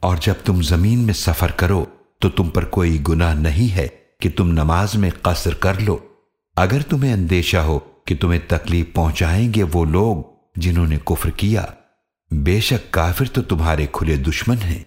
اور جب تم زمین میں سفر کرو تو تم پر کوئی گناہ نہیں ہے کہ تم نماز میں قصر کر لو۔ اگر تمہیں اندیشہ ہو کہ تمہیں تکلیف پہنچائیں گے وہ لوگ جنہوں نے کفر کیا، بے شک کافر تو تمہارے کھلے دشمن ہیں۔